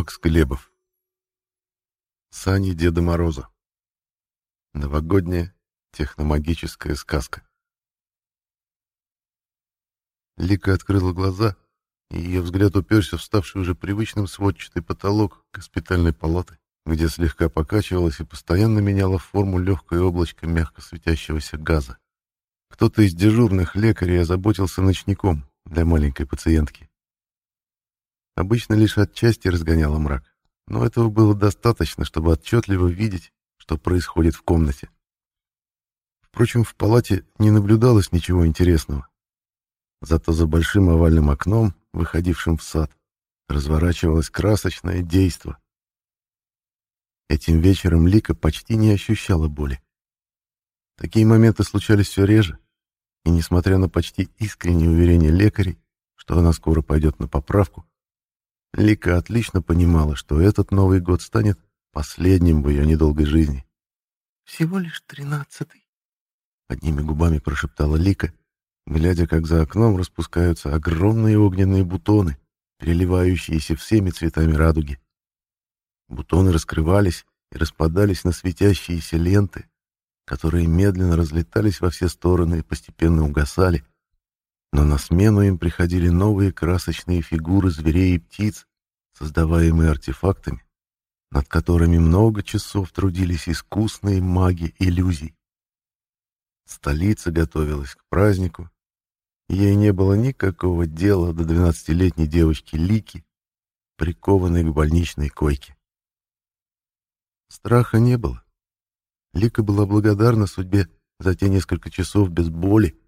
Макс Глебов. Сани Деда Мороза. Новогодняя техномагическая сказка. Лика открыла глаза, и ее взгляд уперся в ставший уже привычным сводчатый потолок госпитальной палаты, где слегка покачивалась и постоянно меняла форму легкое облачко мягко светящегося газа. Кто-то из дежурных лекарей озаботился ночником для маленькой пациентки. Обычно лишь отчасти разгоняла мрак, но этого было достаточно, чтобы отчетливо видеть, что происходит в комнате. Впрочем, в палате не наблюдалось ничего интересного. Зато за большим овальным окном, выходившим в сад, разворачивалось красочное действо. Этим вечером Лика почти не ощущала боли. Такие моменты случались все реже, и, несмотря на почти искреннее уверение лекарей, что она скоро пойдет на поправку, Лика отлично понимала, что этот Новый год станет последним в ее недолгой жизни. «Всего лишь тринадцатый», — одними губами прошептала Лика, глядя, как за окном распускаются огромные огненные бутоны, переливающиеся всеми цветами радуги. Бутоны раскрывались и распадались на светящиеся ленты, которые медленно разлетались во все стороны и постепенно угасали, но на смену им приходили новые красочные фигуры зверей и птиц, создаваемые артефактами, над которыми много часов трудились искусные маги иллюзий. Столица готовилась к празднику, и ей не было никакого дела до двенадцатилетней девочки Лики, прикованной к больничной койке. Страха не было. Лика была благодарна судьбе за те несколько часов без боли,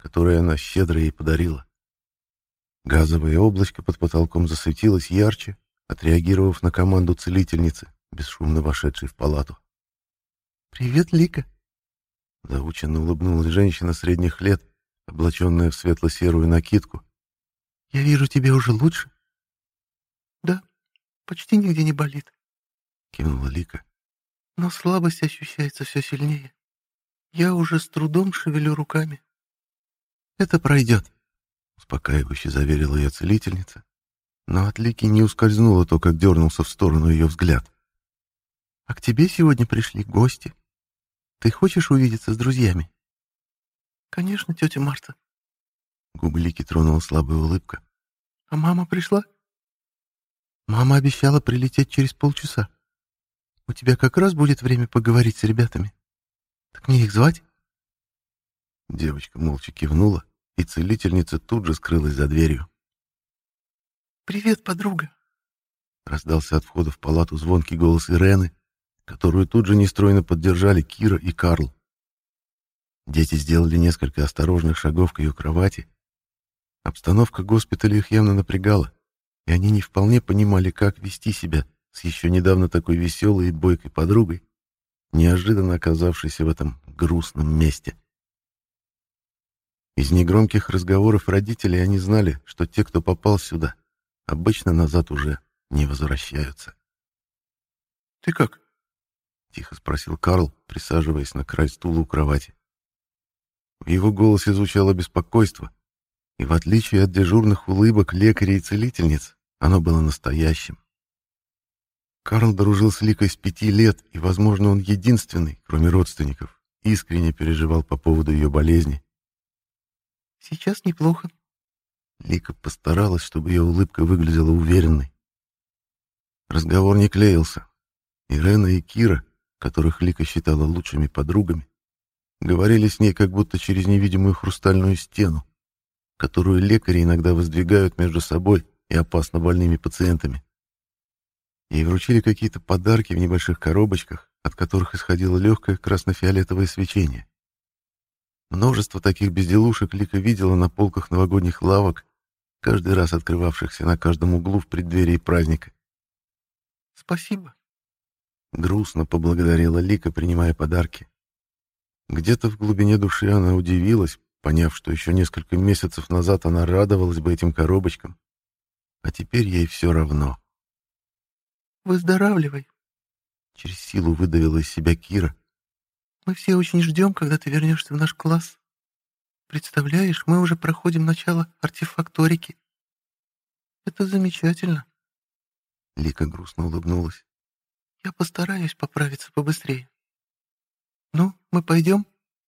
которые она щедро ей подарила. Газовое облачко под потолком засветилось ярче, отреагировав на команду целительницы, бесшумно вошедшей в палату. «Привет, Лика!» Заученно улыбнулась женщина средних лет, облаченная в светло-серую накидку. «Я вижу, тебе уже лучше?» «Да, почти нигде не болит», — кивнула Лика. «Но слабость ощущается все сильнее. Я уже с трудом шевелю руками». «Это пройдет», — успокаивающе заверила ее целительница, но от Лики не ускользнуло то, как дернулся в сторону ее взгляд. «А к тебе сегодня пришли гости. Ты хочешь увидеться с друзьями?» «Конечно, тетя Марта». Губы Лики тронула слабая улыбка. «А мама пришла?» «Мама обещала прилететь через полчаса. У тебя как раз будет время поговорить с ребятами. Так мне их звать?» Девочка молча кивнула, и целительница тут же скрылась за дверью. «Привет, подруга!» Раздался от входа в палату звонкий голос Ирены, которую тут же нестройно поддержали Кира и Карл. Дети сделали несколько осторожных шагов к ее кровати. Обстановка госпиталя их явно напрягала, и они не вполне понимали, как вести себя с еще недавно такой веселой и бойкой подругой, неожиданно оказавшейся в этом грустном месте. Из негромких разговоров родителей они знали, что те, кто попал сюда, обычно назад уже не возвращаются. «Ты как?» — тихо спросил Карл, присаживаясь на край стула у кровати. В его голосе звучало беспокойство, и в отличие от дежурных улыбок лекарей и целительниц, оно было настоящим. Карл дружил с Ликой с пяти лет, и, возможно, он единственный, кроме родственников, искренне переживал по поводу ее болезни. Сейчас неплохо. Лика постаралась, чтобы ее улыбка выглядела уверенной. Разговор не клеился. Ирена и Кира, которых Лика считала лучшими подругами, говорили с ней как будто через невидимую хрустальную стену, которую лекари иногда воздвигают между собой и опасно больными пациентами. Ей вручили какие-то подарки в небольших коробочках, от которых исходило легкое красно-фиолетовое свечение. Множество таких безделушек Лика видела на полках новогодних лавок, каждый раз открывавшихся на каждом углу в преддверии праздника. «Спасибо», — грустно поблагодарила Лика, принимая подарки. Где-то в глубине души она удивилась, поняв, что еще несколько месяцев назад она радовалась бы этим коробочкам, а теперь ей все равно. «Выздоравливай», — через силу выдавила из себя Кира, мы все очень ждем, когда ты вернешься в наш класс. Представляешь, мы уже проходим начало артефакторики. Это замечательно. Лика грустно улыбнулась. «Я постараюсь поправиться побыстрее». «Ну, мы пойдем?»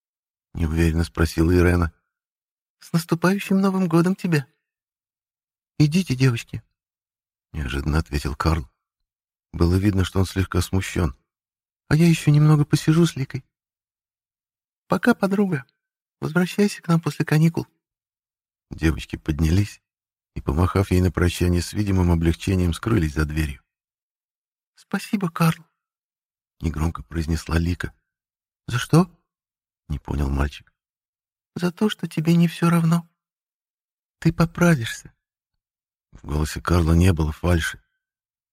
— неуверенно спросила Ирена. «С наступающим Новым годом тебя!» «Идите, девочки!» — неожиданно ответил Карл. Было видно, что он слегка смущен. «А я еще немного посижу с Ликой». «Пока, подруга. Возвращайся к нам после каникул». Девочки поднялись и, помахав ей на прощание с видимым облегчением, скрылись за дверью. «Спасибо, Карл», — негромко произнесла Лика. «За что?» — не понял мальчик. «За то, что тебе не все равно. Ты поправишься». В голосе Карла не было фальши.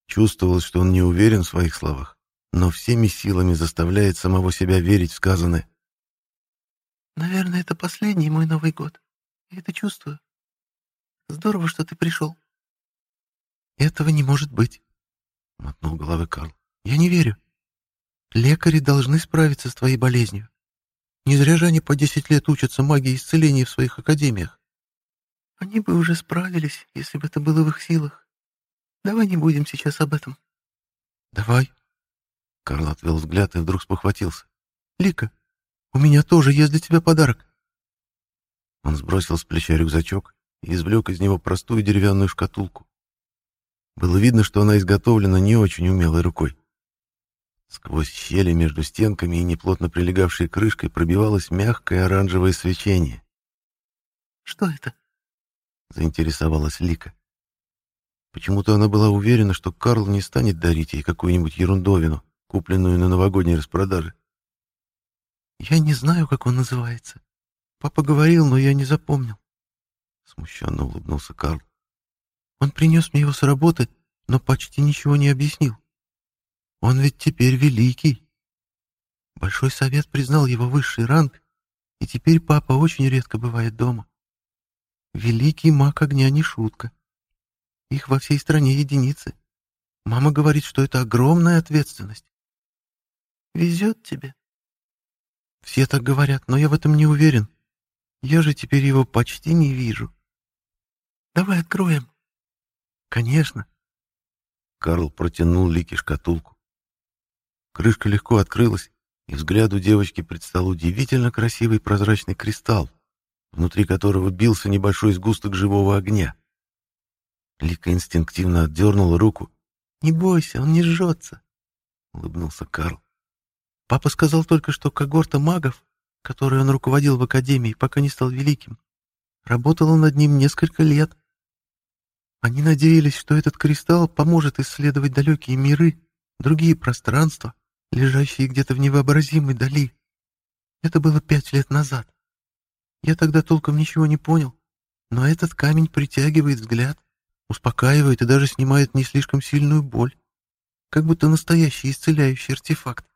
Чувствовалось, что он не уверен в своих словах, но всеми силами заставляет самого себя верить в сказанное. «Наверное, это последний мой Новый год. Я это чувствую. Здорово, что ты пришел». «Этого не может быть», — мотнул головой Карл. «Я не верю. Лекари должны справиться с твоей болезнью. Не зря же они по десять лет учатся магии исцеления в своих академиях. Они бы уже справились, если бы это было в их силах. Давай не будем сейчас об этом. Давай. Карл отвел взгляд и вдруг спохватился. Лика, у меня тоже есть для тебя подарок. Он сбросил с плеча рюкзачок и извлек из него простую деревянную шкатулку. Было видно, что она изготовлена не очень умелой рукой. Сквозь щели между стенками и неплотно прилегавшей крышкой пробивалось мягкое оранжевое свечение. «Что это?» — заинтересовалась Лика. Почему-то она была уверена, что Карл не станет дарить ей какую-нибудь ерундовину, купленную на новогодней распродаже. «Я не знаю, как он называется. Папа говорил, но я не запомнил». Смущенно улыбнулся Карл. «Он принес мне его с работы, но почти ничего не объяснил. Он ведь теперь великий. Большой совет признал его высший ранг, и теперь папа очень редко бывает дома. Великий маг огня не шутка. Их во всей стране единицы. Мама говорит, что это огромная ответственность. Везет тебе. Все так говорят, но я в этом не уверен. Я же теперь его почти не вижу. Давай откроем. Конечно. Карл протянул Лике шкатулку. Крышка легко открылась, и взгляду девочки предстал удивительно красивый прозрачный кристалл, внутри которого бился небольшой сгусток живого огня. Лика инстинктивно отдернула руку. «Не бойся, он не жжется», — улыбнулся Карл. «Папа сказал только, что когорта магов, которой он руководил в академии, пока не стал великим, работала над ним несколько лет. Они надеялись, что этот кристалл поможет исследовать далекие миры, другие пространства, лежащие где-то в невообразимой дали. Это было пять лет назад. Я тогда толком ничего не понял, но этот камень притягивает взгляд, успокаивает и даже снимает не слишком сильную боль, как будто настоящий исцеляющий артефакт.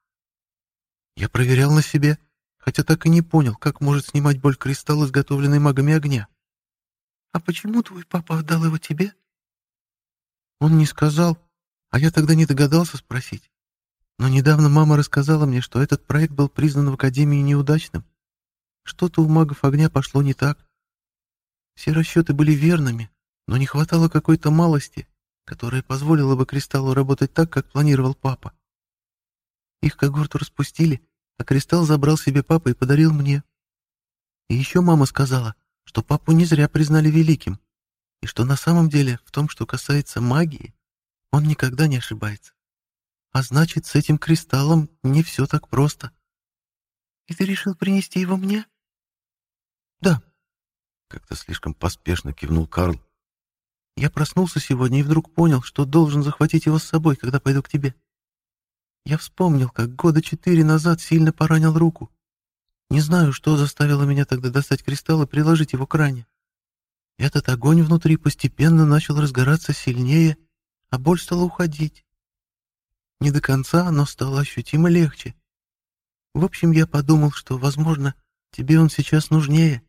Я проверял на себе, хотя так и не понял, как может снимать боль кристалл, изготовленный магами огня. «А почему твой папа отдал его тебе?» Он не сказал, а я тогда не догадался спросить. Но недавно мама рассказала мне, что этот проект был признан в Академии неудачным. Что-то у магов огня пошло не так. Все расчеты были верными, но не хватало какой-то малости, которая позволила бы кристаллу работать так, как планировал папа. Их когорту распустили, а кристалл забрал себе папа и подарил мне. И еще мама сказала, что папу не зря признали великим, и что на самом деле в том, что касается магии, он никогда не ошибается. А значит, с этим кристаллом не все так просто. И ты решил принести его мне? Да. Как-то слишком поспешно кивнул Карл. Я проснулся сегодня и вдруг понял, что должен захватить его с собой, когда пойду к тебе. Я вспомнил, как года четыре назад сильно поранил руку. Не знаю, что заставило меня тогда достать кристалл и приложить его к ране. Этот огонь внутри постепенно начал разгораться сильнее, а боль стала уходить. Не до конца, но стало ощутимо легче. В общем, я подумал, что, возможно, тебе он сейчас нужнее.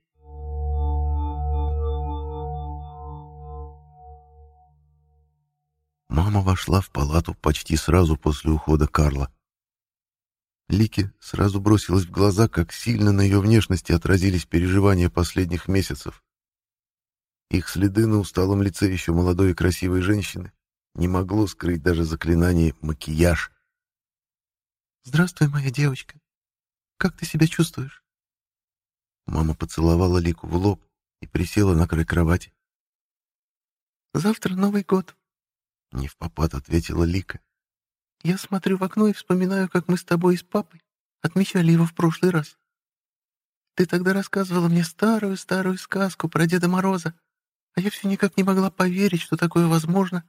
Мама вошла в палату почти сразу после ухода Карла. Лике сразу бросилось в глаза, как сильно на ее внешности отразились переживания последних месяцев. Их следы на усталом лице еще молодой и красивой женщины не могло скрыть даже заклинание «макияж». «Здравствуй, моя девочка. Как ты себя чувствуешь?» Мама поцеловала Лику в лоб и присела на край кровати. «Завтра Новый год», — не в попад ответила Лика. «Я смотрю в окно и вспоминаю, как мы с тобой и с папой отмечали его в прошлый раз. Ты тогда рассказывала мне старую-старую сказку про Деда Мороза, а я все никак не могла поверить, что такое возможно,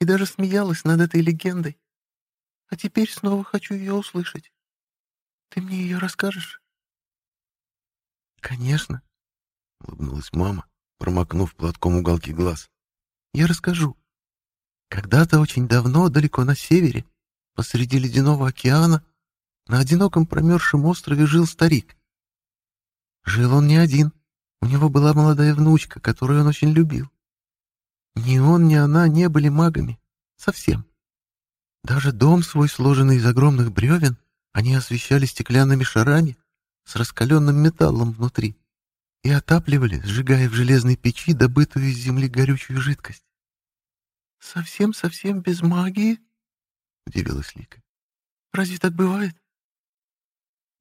и даже смеялась над этой легендой. А теперь снова хочу ее услышать. Ты мне ее расскажешь?» «Конечно», — улыбнулась мама, промокнув платком уголки глаз. «Я расскажу. Когда-то очень давно, далеко на севере, посреди ледяного океана, на одиноком промерзшем острове жил старик. Жил он не один. У него была молодая внучка, которую он очень любил. Ни он, ни она не были магами. Совсем. Даже дом свой, сложенный из огромных бревен, они освещали стеклянными шарами с раскаленным металлом внутри и отапливали, сжигая в железной печи добытую из земли горючую жидкость. «Совсем-совсем без магии?» — удивилась Лика. «Разве так бывает?»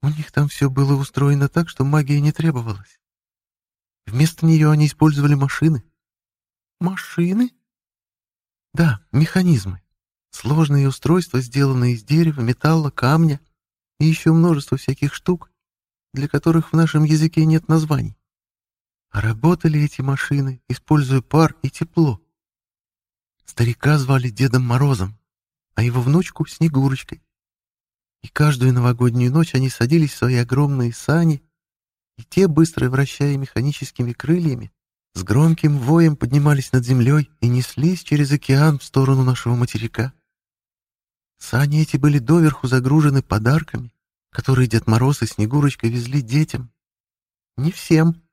У них там все было устроено так, что магия не требовалась. Вместо нее они использовали машины. Машины? Да, механизмы. Сложные устройства, сделанные из дерева, металла, камня и еще множество всяких штук, для которых в нашем языке нет названий. А работали эти машины, используя пар и тепло. Старика звали Дедом Морозом, а его внучку — Снегурочкой. И каждую новогоднюю ночь они садились в свои огромные сани, и те, быстро вращая механическими крыльями, с громким воем поднимались над землей и неслись через океан в сторону нашего материка. Сани эти были доверху загружены подарками, которые Дед Мороз и Снегурочка везли детям. Не всем,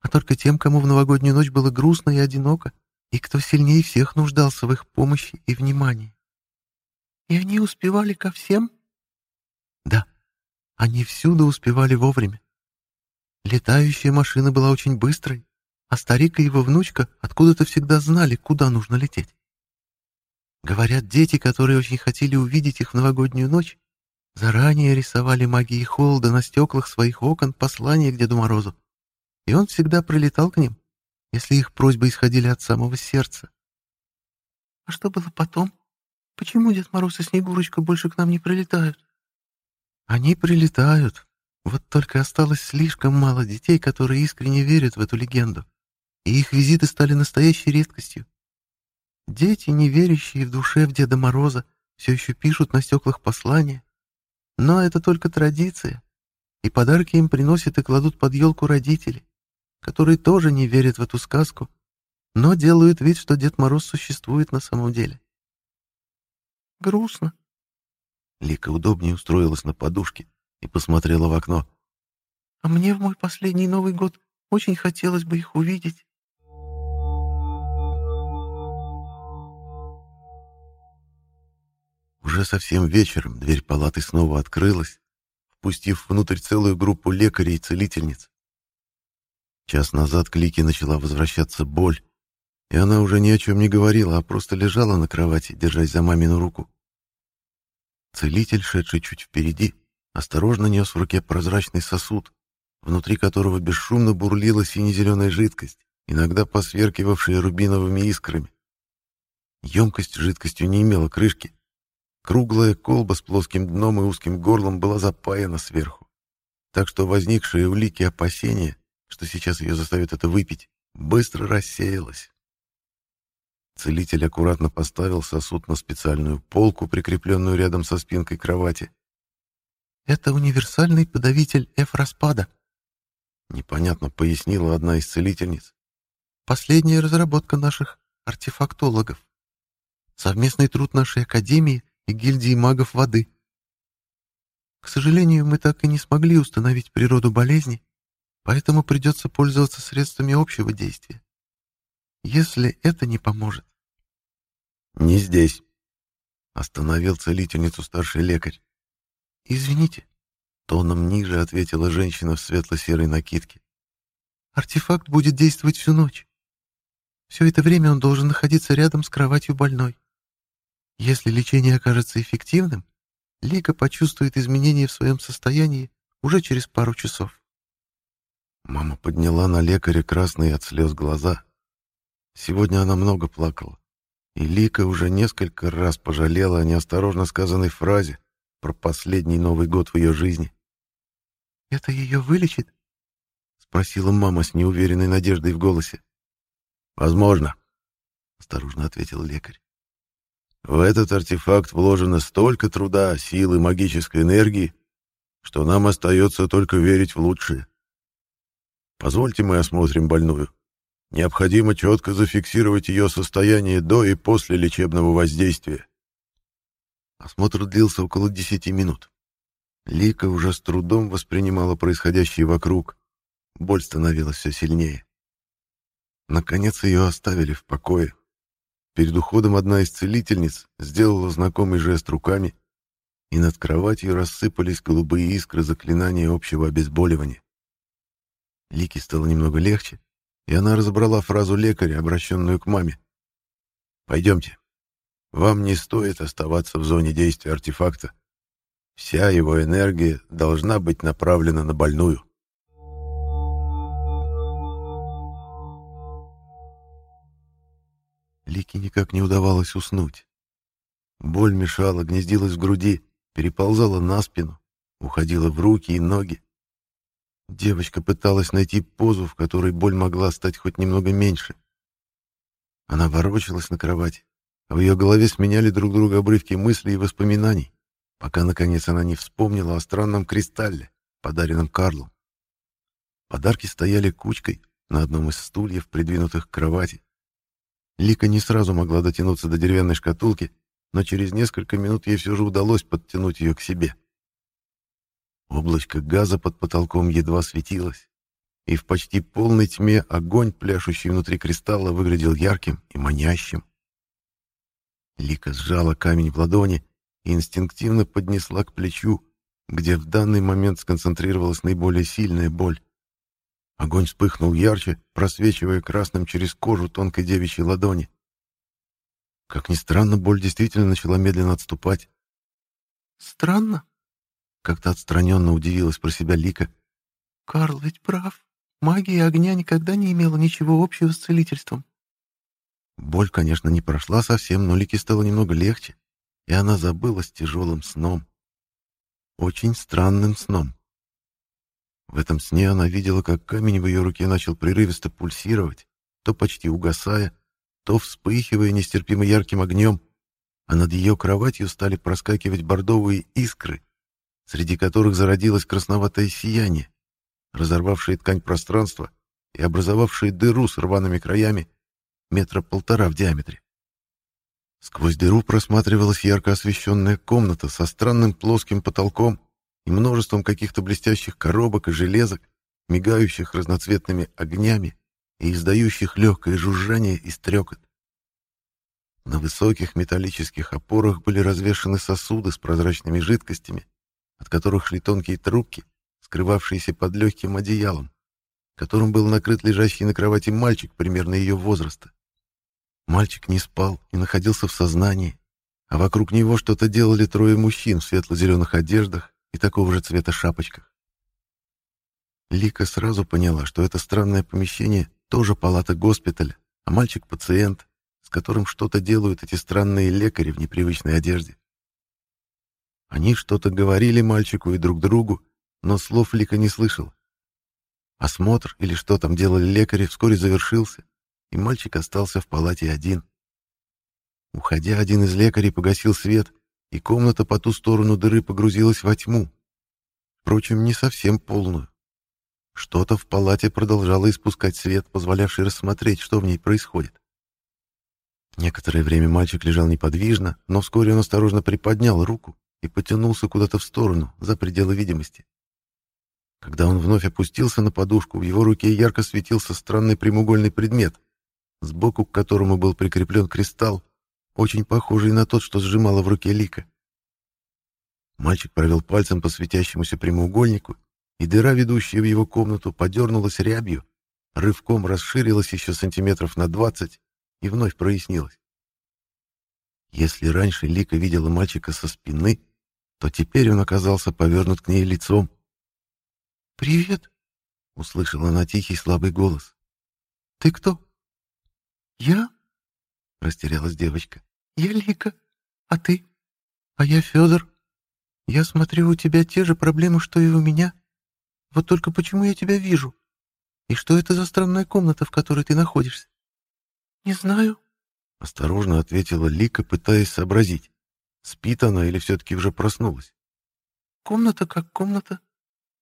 а только тем, кому в новогоднюю ночь было грустно и одиноко, и кто сильнее всех нуждался в их помощи и внимании. «И они успевали ко всем?» Да, они всюду успевали вовремя. Летающая машина была очень быстрой, а старик и его внучка откуда-то всегда знали, куда нужно лететь. Говорят, дети, которые очень хотели увидеть их в новогоднюю ночь, заранее рисовали магией холода на стеклах своих окон послание к Деду Морозу, и он всегда прилетал к ним, если их просьбы исходили от самого сердца. «А что было потом? Почему Дед Мороз и Снегурочка больше к нам не прилетают?» Они прилетают. Вот только осталось слишком мало детей, которые искренне верят в эту легенду. И их визиты стали настоящей редкостью. Дети, не верящие в душе в Деда Мороза, все еще пишут на стеклах послания. Но это только традиция. И подарки им приносят и кладут под елку родители, которые тоже не верят в эту сказку, но делают вид, что Дед Мороз существует на самом деле. Грустно, Лика удобнее устроилась на подушке и посмотрела в окно. «А мне в мой последний Новый год очень хотелось бы их увидеть». Уже совсем вечером дверь палаты снова открылась, впустив внутрь целую группу лекарей и целительниц. Час назад к Лике начала возвращаться боль, и она уже ни о чем не говорила, а просто лежала на кровати, держась за мамину руку. Целитель, шедший чуть впереди, осторожно нес в руке прозрачный сосуд, внутри которого бесшумно бурлила сине-зеленая жидкость, иногда посверкивавшая рубиновыми искрами. Емкость жидкостью не имела крышки. Круглая колба с плоским дном и узким горлом была запаяна сверху. Так что возникшие улики опасения, что сейчас ее заставят это выпить, быстро рассеялось. Целитель аккуратно поставил сосуд на специальную полку, прикрепленную рядом со спинкой кровати. «Это универсальный подавитель F-распада», — непонятно пояснила одна из целительниц. «Последняя разработка наших артефактологов. Совместный труд нашей Академии и гильдии магов воды. К сожалению, мы так и не смогли установить природу болезни, поэтому придется пользоваться средствами общего действия. Если это не поможет. Не здесь. Остановил целительницу старший лекарь. Извините. Тоном ниже ответила женщина в светло-серой накидке. Артефакт будет действовать всю ночь. Все это время он должен находиться рядом с кроватью больной. Если лечение окажется эффективным, Лика почувствует изменения в своем состоянии уже через пару часов. Мама подняла на лекаря красные от слез глаза. Сегодня она много плакала, и Лика уже несколько раз пожалела о неосторожно сказанной фразе про последний Новый год в ее жизни. «Это ее вылечит?» — спросила мама с неуверенной надеждой в голосе. «Возможно», — осторожно ответил лекарь. «В этот артефакт вложено столько труда, силы, магической энергии, что нам остается только верить в лучшее. Позвольте мы осмотрим больную. Необходимо четко зафиксировать ее состояние до и после лечебного воздействия». Осмотр длился около десяти минут. Лика уже с трудом воспринимала происходящее вокруг. Боль становилась все сильнее. Наконец ее оставили в покое. Перед уходом одна из целительниц сделала знакомый жест руками, и над кроватью рассыпались голубые искры заклинания общего обезболивания. Лике стало немного легче, и она разобрала фразу лекаря, обращенную к маме. «Пойдемте. Вам не стоит оставаться в зоне действия артефакта. Вся его энергия должна быть направлена на больную». Лике никак не удавалось уснуть. Боль мешала, гнездилась в груди, переползала на спину, уходила в руки и ноги. Девочка пыталась найти позу, в которой боль могла стать хоть немного меньше. Она ворочалась на кровати, а в ее голове сменяли друг друга обрывки мыслей и воспоминаний, пока, наконец, она не вспомнила о странном кристалле, подаренном Карлом. Подарки стояли кучкой на одном из стульев, придвинутых к кровати. Лика не сразу могла дотянуться до деревянной шкатулки, но через несколько минут ей все же удалось подтянуть ее к себе. Облачко газа под потолком едва светилось, и в почти полной тьме огонь, пляшущий внутри кристалла, выглядел ярким и манящим. Лика сжала камень в ладони и инстинктивно поднесла к плечу, где в данный момент сконцентрировалась наиболее сильная боль. Огонь вспыхнул ярче, просвечивая красным через кожу тонкой девичьей ладони. Как ни странно, боль действительно начала медленно отступать. «Странно?» — как-то отстраненно удивилась про себя Лика. «Карл ведь прав. Магия огня никогда не имела ничего общего с целительством». Боль, конечно, не прошла совсем, но Лике стало немного легче, и она забылась тяжелым сном. Очень странным сном. В этом сне она видела, как камень в ее руке начал прерывисто пульсировать, то почти угасая, то вспыхивая нестерпимо ярким огнем, а над ее кроватью стали проскакивать бордовые искры, среди которых зародилось красноватое сияние, разорвавшее ткань пространства и образовавшее дыру с рваными краями метра полтора в диаметре. Сквозь дыру просматривалась ярко освещенная комната со странным плоским потолком и множеством каких-то блестящих коробок и железок, мигающих разноцветными огнями и издающих легкое жужжание и стрекот. На высоких металлических опорах были развешаны сосуды с прозрачными жидкостями, от которых шли тонкие трубки, скрывавшиеся под легким одеялом, которым был накрыт лежащий на кровати мальчик примерно ее возраста. Мальчик не спал и находился в сознании, а вокруг него что-то делали трое мужчин в светло-зеленых одеждах и такого же цвета шапочках. Лика сразу поняла, что это странное помещение тоже палата госпиталя, а мальчик — пациент, с которым что-то делают эти странные лекари в непривычной одежде. Они что-то говорили мальчику и друг другу, но слов Лика не слышала. Осмотр или что там делали лекари вскоре завершился, и мальчик остался в палате один. Уходя, один из лекарей погасил свет и комната по ту сторону дыры погрузилась во тьму. Впрочем, не совсем полную. Что-то в палате продолжало испускать свет, позволявший рассмотреть, что в ней происходит. Некоторое время мальчик лежал неподвижно, но вскоре он осторожно приподнял руку и потянулся куда-то в сторону, за пределы видимости. Когда он вновь опустился на подушку, в его руке ярко светился странный прямоугольный предмет, сбоку к которому был прикреплен кристалл, очень похожий на тот, что сжимала в руке Лика. Мальчик провел пальцем по светящемуся прямоугольнику, и дыра, ведущая в его комнату, подернулась рябью, рывком расширилась еще сантиметров на двадцать и вновь прояснилась. Если раньше Лика видела мальчика со спины, то теперь он оказался повернут к ней лицом. «Привет!» — услышала она тихий слабый голос. «Ты кто?» «Я?» — растерялась девочка. «Я Лика. А ты?» «А я Федор. Я смотрю, у тебя те же проблемы, что и у меня. Вот только почему я тебя вижу? И что это за странная комната, в которой ты находишься?» «Не знаю», — осторожно ответила Лика, пытаясь сообразить, спит она или все-таки уже проснулась. «Комната как комната.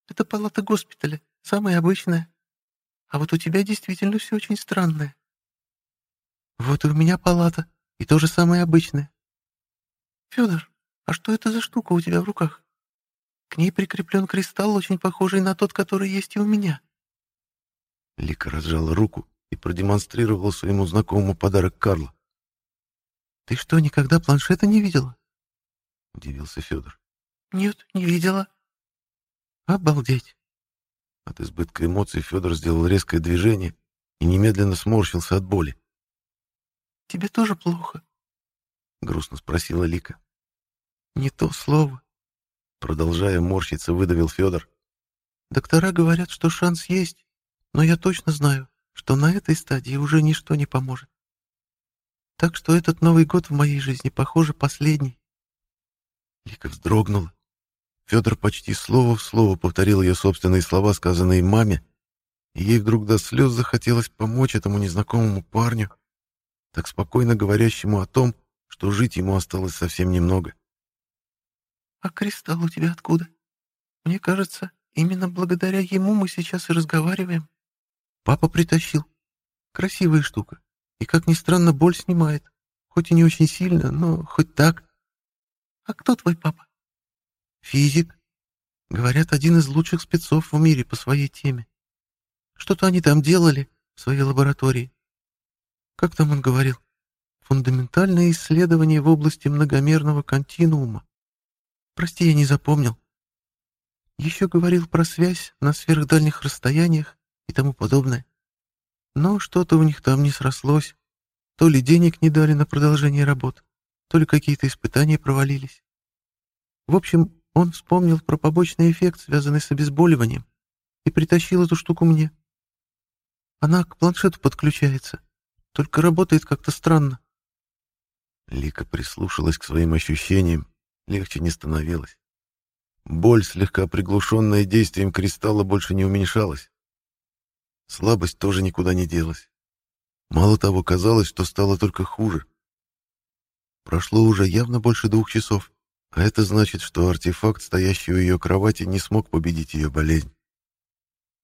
Это палата госпиталя, самая обычная. А вот у тебя действительно все очень странное. Вот и у меня палата, и то же самое обычное. Федор, а что это за штука у тебя в руках? К ней прикреплен кристалл, очень похожий на тот, который есть и у меня. Лика разжала руку и продемонстрировала своему знакомому подарок Карла. «Ты что, никогда планшета не видела?» — удивился Федор. «Нет, не видела». «Обалдеть!» От избытка эмоций Федор сделал резкое движение и немедленно сморщился от боли. «Тебе тоже плохо?» — грустно спросила Лика. «Не то слово», — продолжая морщиться, выдавил Федор. «Доктора говорят, что шанс есть, но я точно знаю, что на этой стадии уже ничто не поможет. Так что этот Новый год в моей жизни, похоже, последний». Лика вздрогнула. Федор почти слово в слово повторил ее собственные слова, сказанные маме, и ей вдруг до слез захотелось помочь этому незнакомому парню, так спокойно говорящему о том, что жить ему осталось совсем немного. «А кристалл у тебя откуда? Мне кажется, именно благодаря ему мы сейчас и разговариваем. Папа притащил. Красивая штука. И, как ни странно, боль снимает. Хоть и не очень сильно, но хоть так. А кто твой папа? Физик. Говорят, один из лучших спецов в мире по своей теме. Что-то они там делали в своей лаборатории. Как там он говорил? Фундаментальное исследование в области многомерного континуума. Прости, я не запомнил. Еще говорил про связь на сверхдальних расстояниях и тому подобное. Но что-то у них там не срослось. То ли денег не дали на продолжение работ, то ли какие-то испытания провалились. В общем, он вспомнил про побочный эффект, связанный с обезболиванием, и притащил эту штуку мне. Она к планшету подключается, только работает как-то странно. Лика прислушалась к своим ощущениям, легче не становилось. Боль, слегка приглушенная действием кристалла, больше не уменьшалась. Слабость тоже никуда не делась. Мало того, казалось, что стало только хуже. Прошло уже явно больше двух часов. А это значит, что артефакт, стоящий у ее кровати, не смог победить ее болезнь.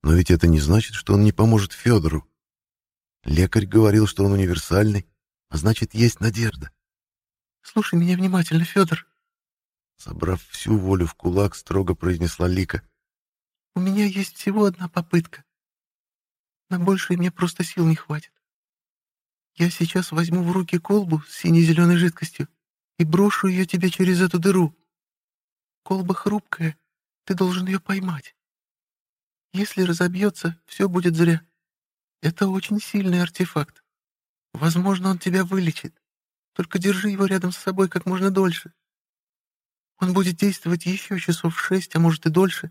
Но ведь это не значит, что он не поможет Федору. Лекарь говорил, что он универсальный, а значит, есть надежда. «Слушай меня внимательно, Федор», Собрав всю волю в кулак, строго произнесла Лика. «У меня есть всего одна попытка. На большее мне просто сил не хватит. Я сейчас возьму в руки колбу с сине-зеленой жидкостью и брошу ее тебе через эту дыру. Колба хрупкая, ты должен ее поймать. Если разобьется, все будет зря. Это очень сильный артефакт. Возможно, он тебя вылечит. Только держи его рядом с собой как можно дольше. Он будет действовать еще часов шесть, а может и дольше.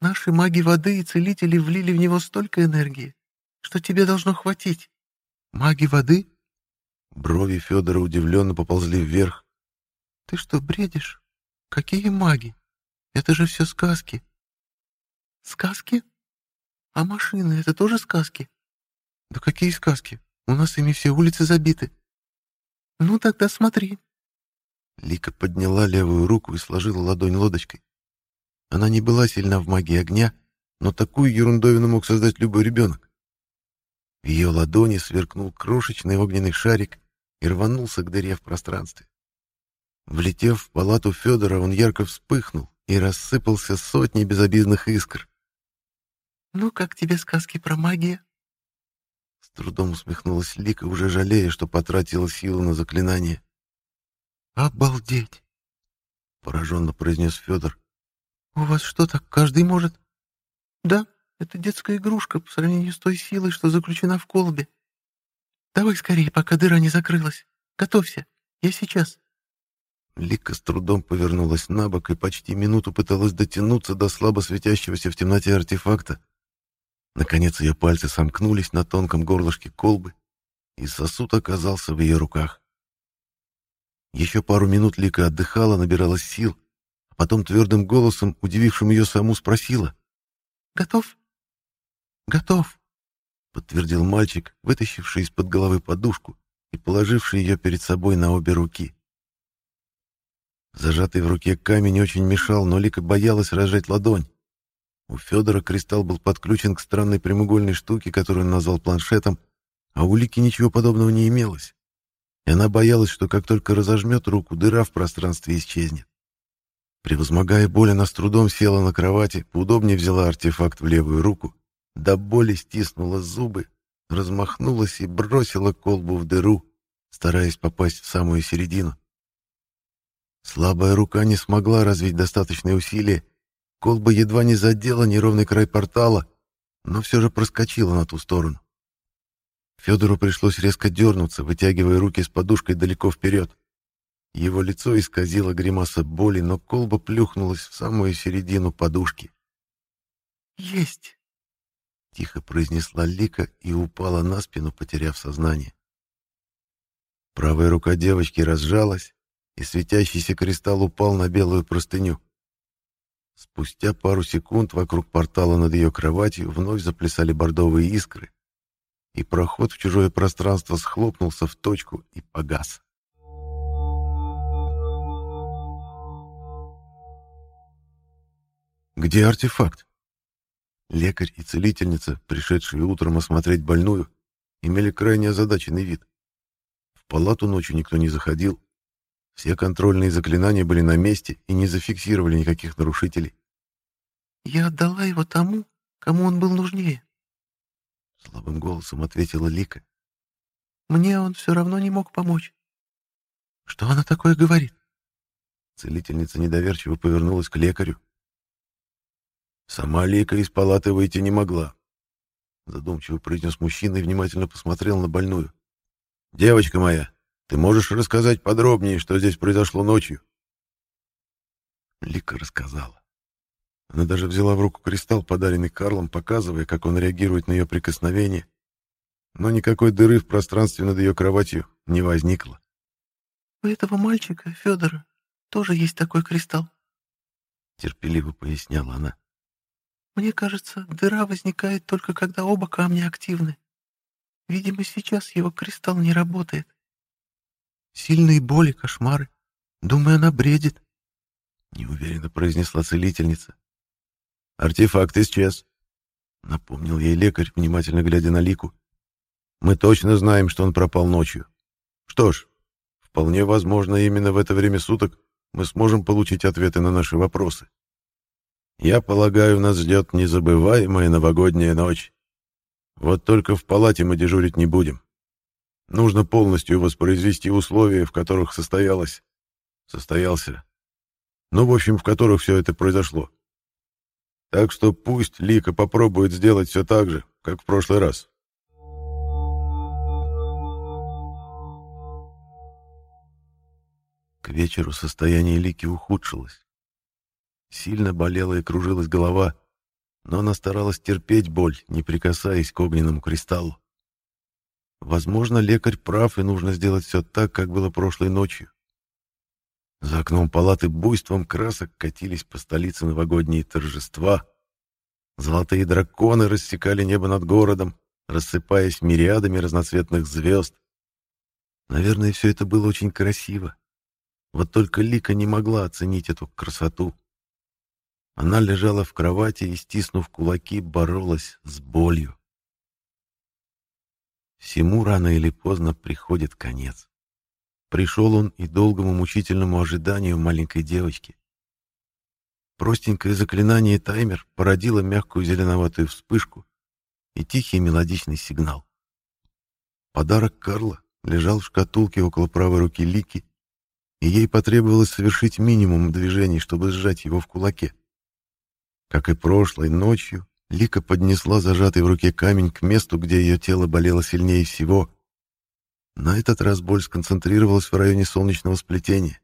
Наши маги воды и целители влили в него столько энергии, что тебе должно хватить. Маги воды? Брови Федора удивленно поползли вверх. «Ты что, бредишь? Какие маги? Это же все сказки». «Сказки? А машины — это тоже сказки?» «Да какие сказки? У нас ими все улицы забиты». «Ну тогда смотри». Лика подняла левую руку и сложила ладонь лодочкой. Она не была сильна в магии огня, но такую ерундовину мог создать любой ребенок. В ее ладони сверкнул крошечный огненный шарик, и рванулся к дыре в пространстве. Влетев в палату Федора, он ярко вспыхнул и рассыпался сотней безобидных искр. «Ну, как тебе сказки про магию?» С трудом усмехнулась Лика, уже жалея, что потратила силу на заклинание. «Обалдеть!» — пораженно произнес Федор. «У вас что, так каждый может?» «Да, это детская игрушка по сравнению с той силой, что заключена в колбе. Давай скорее, пока дыра не закрылась. Готовься. Я сейчас». Лика с трудом повернулась на бок и почти минуту пыталась дотянуться до слабо светящегося в темноте артефакта. Наконец ее пальцы сомкнулись на тонком горлышке колбы, и сосуд оказался в ее руках. Еще пару минут Лика отдыхала, набиралась сил, а потом твердым голосом, удивившим ее саму, спросила. «Готов?» «Готов», — подтвердил мальчик, вытащивший из-под головы подушку и положивший ее перед собой на обе руки. Зажатый в руке камень очень мешал, но Лика боялась разжать ладонь. У Федора кристалл был подключен к странной прямоугольной штуке, которую он назвал планшетом, а у Лики ничего подобного не имелось. И она боялась, что как только разожмет руку, дыра в пространстве исчезнет. Превозмогая боль, она с трудом села на кровати, поудобнее взяла артефакт в левую руку, до боли стиснула зубы, размахнулась и бросила колбу в дыру, стараясь попасть в самую середину. Слабая рука не смогла развить достаточные усилия. Колба едва не задела неровный край портала, но все же проскочила на ту сторону. Федору пришлось резко дернуться, вытягивая руки с подушкой далеко вперед. Его лицо исказило гримаса боли, но колба плюхнулась в самую середину подушки. «Есть!» — тихо произнесла Лика и упала на спину, потеряв сознание. Правая рука девочки разжалась, и светящийся кристалл упал на белую простыню. Спустя пару секунд вокруг портала над ее кроватью вновь заплясали бордовые искры, и проход в чужое пространство схлопнулся в точку и погас. «Где артефакт?» Лекарь и целительница, пришедшие утром осмотреть больную, имели крайне озадаченный вид. В палату ночью никто не заходил, все контрольные заклинания были на месте и не зафиксировали никаких нарушителей. «Я отдала его тому, кому он был нужнее», — слабым голосом ответила Лика. «Мне он все равно не мог помочь». «Что она такое говорит?» Целительница недоверчиво повернулась к лекарю. «Сама Лика из палаты выйти не могла», — задумчиво произнес мужчина и внимательно посмотрел на больную. «Девочка моя, ты можешь рассказать подробнее, что здесь произошло ночью?» Лика рассказала. Она даже взяла в руку кристалл, подаренный Карлом, показывая, как он реагирует на ее прикосновение, но никакой дыры в пространстве над ее кроватью не возникло. «У этого мальчика, Федора, тоже есть такой кристалл», — терпеливо поясняла она. «Мне кажется, дыра возникает только когда оба камня активны. Видимо, сейчас его кристалл не работает. Сильные боли, кошмары. Думаю, она бредит. Неуверенно произнесла целительница. Артефакт исчез. Напомнил ей лекарь, внимательно глядя на Лику. Мы точно знаем, что он пропал ночью. Что ж, вполне возможно, именно в это время суток мы сможем получить ответы на наши вопросы. Я полагаю, нас ждет незабываемая новогодняя ночь. Вот только в палате мы дежурить не будем. Нужно полностью воспроизвести условия, в которых состоялось... Состоялся. Ну, в общем, в которых все это произошло. Так что пусть Лика попробует сделать все так же, как в прошлый раз. К вечеру состояние Лики ухудшилось. Сильно болела и кружилась голова, но она старалась терпеть боль, не прикасаясь к огненному кристаллу. Возможно, лекарь прав, и нужно сделать все так, как было прошлой ночью. За окном палаты буйством красок катились по столице новогодние торжества. Золотые драконы рассекали небо над городом, рассыпаясь мириадами разноцветных звезд. Наверное, все это было очень красиво. Вот только Лика не могла оценить эту красоту. Она лежала в кровати и, стиснув кулаки, боролась с болью. Всему рано или поздно приходит конец. Пришел он и долгому мучительному ожиданию маленькой девочки. Простенькое заклинание таймер породило мягкую зеленоватую вспышку и тихий мелодичный сигнал. Подарок Карла лежал в шкатулке около правой руки Лики, и ей потребовалось совершить минимум движений, чтобы сжать его в кулаке. Как и прошлой ночью, Лика поднесла зажатый в руке камень к месту, где ее тело болело сильнее всего. На этот раз боль сконцентрировалась в районе солнечного сплетения.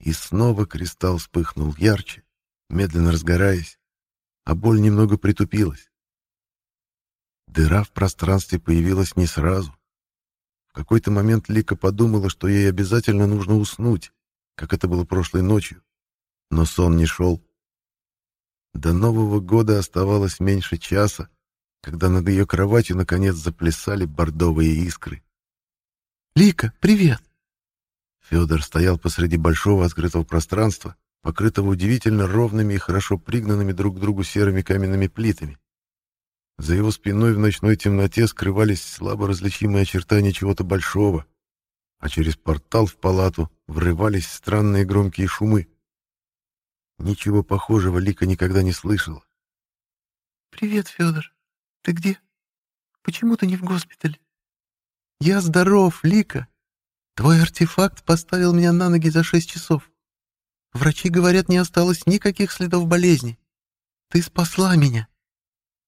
И снова кристалл вспыхнул ярче, медленно разгораясь, а боль немного притупилась. Дыра в пространстве появилась не сразу. В какой-то момент Лика подумала, что ей обязательно нужно уснуть, как это было прошлой ночью. Но сон не шел. До Нового года оставалось меньше часа, когда над ее кроватью наконец заплясали бордовые искры. «Лика, привет!» Федор стоял посреди большого открытого пространства, покрытого удивительно ровными и хорошо пригнанными друг к другу серыми каменными плитами. За его спиной в ночной темноте скрывались слабо различимые очертания чего-то большого, а через портал в палату врывались странные громкие шумы. Ничего похожего Лика никогда не слышала. «Привет, Федор. Ты где? Почему ты не в госпитале?» «Я здоров, Лика. Твой артефакт поставил меня на ноги за шесть часов. Врачи говорят, не осталось никаких следов болезни. Ты спасла меня.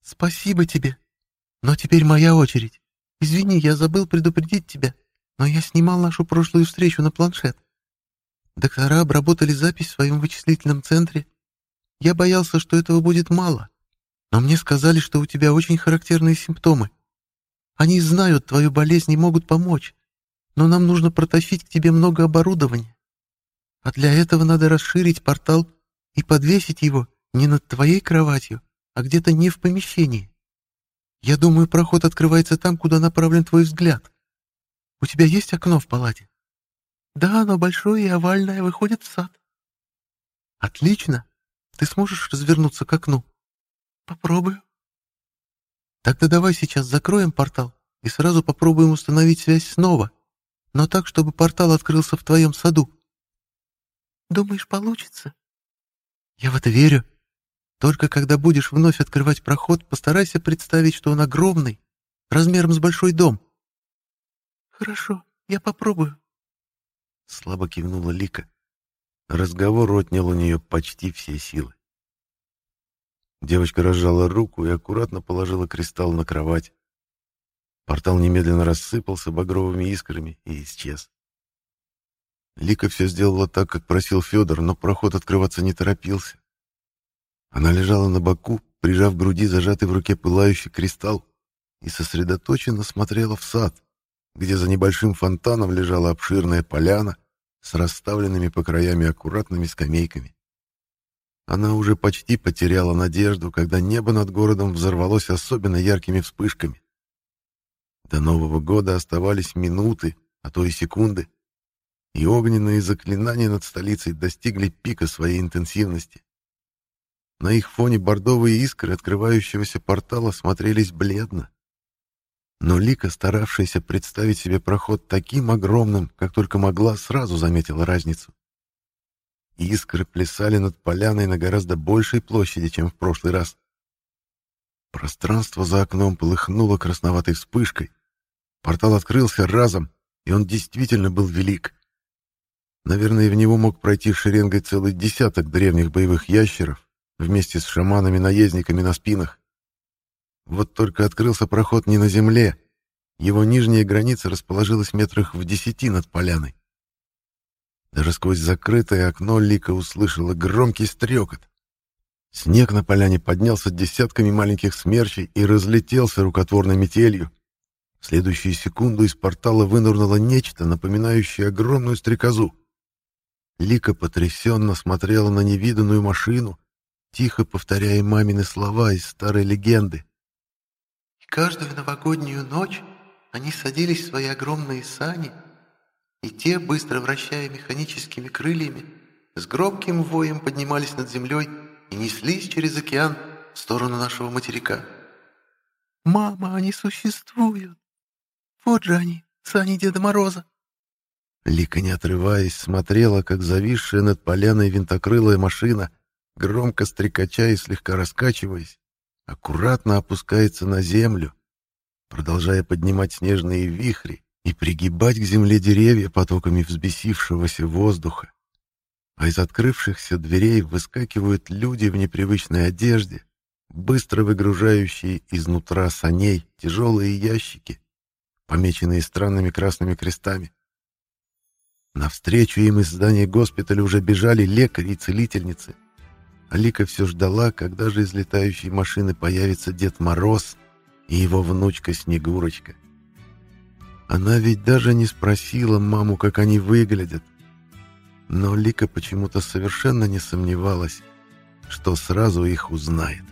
Спасибо тебе. Но теперь моя очередь. Извини, я забыл предупредить тебя, но я снимал нашу прошлую встречу на планшет. Доктора обработали запись в своем вычислительном центре. Я боялся, что этого будет мало, но мне сказали, что у тебя очень характерные симптомы. Они знают твою болезнь и могут помочь, но нам нужно протащить к тебе много оборудования. А для этого надо расширить портал и подвесить его не над твоей кроватью, а где-то не в помещении. Я думаю, проход открывается там, куда направлен твой взгляд. У тебя есть окно в палате? Да, оно большое и овальное, выходит в сад. Отлично. Ты сможешь развернуться к окну? Попробую. Тогда давай сейчас закроем портал и сразу попробуем установить связь снова, но так, чтобы портал открылся в твоем саду. Думаешь, получится? Я в это верю. Только когда будешь вновь открывать проход, постарайся представить, что он огромный, размером с большой дом. Хорошо, я попробую. Слабо кивнула Лика. Разговор отнял у нее почти все силы. Девочка разжала руку и аккуратно положила кристалл на кровать. Портал немедленно рассыпался багровыми искрами и исчез. Лика все сделала так, как просил Федор, но проход открываться не торопился. Она лежала на боку, прижав к груди зажатый в руке пылающий кристалл, и сосредоточенно смотрела в сад, где за небольшим фонтаном лежала обширная поляна с расставленными по краям аккуратными скамейками. Она уже почти потеряла надежду, когда небо над городом взорвалось особенно яркими вспышками. До Нового года оставались минуты, а то и секунды, и огненные заклинания над столицей достигли пика своей интенсивности. На их фоне бордовые искры открывающегося портала смотрелись бледно. Но Лика, старавшаяся представить себе проход таким огромным, как только могла, сразу заметила разницу. Искры плясали над поляной на гораздо большей площади, чем в прошлый раз. Пространство за окном полыхнуло красноватой вспышкой. Портал открылся разом, и он действительно был велик. Наверное, в него мог пройти шеренгой целый десяток древних боевых ящеров, вместе с шаманами-наездниками на спинах. Вот только открылся проход не на земле. Его нижняя граница расположилась метрах в десяти над поляной. Даже сквозь закрытое окно Лика услышала громкий стрекот. Снег на поляне поднялся десятками маленьких смерчей и разлетелся рукотворной метелью. В следующую секунду из портала вынырнуло нечто, напоминающее огромную стрекозу. Лика потрясенно смотрела на невиданную машину, тихо повторяя мамины слова из старой легенды. «И каждую новогоднюю ночь они садились в свои огромные сани, и те, быстро вращая механическими крыльями, с громким воем поднимались над землей и неслись через океан в сторону нашего материка. «Мама, они существуют! Вот же они, сани Деда Мороза!» Лика, не отрываясь, смотрела, как зависшая над поляной винтокрылая машина громко стрекача и слегка раскачиваясь, аккуратно опускается на землю, продолжая поднимать снежные вихри и пригибать к земле деревья потоками взбесившегося воздуха. А из открывшихся дверей выскакивают люди в непривычной одежде, быстро выгружающие изнутра саней тяжелые ящики, помеченные странными красными крестами. Навстречу им из здания госпиталя уже бежали лекари и целительницы. Алика все ждала, когда же из летающей машины появится Дед Мороз и его внучка Снегурочка. Она ведь даже не спросила маму, как они выглядят. Но Лика почему-то совершенно не сомневалась, что сразу их узнает.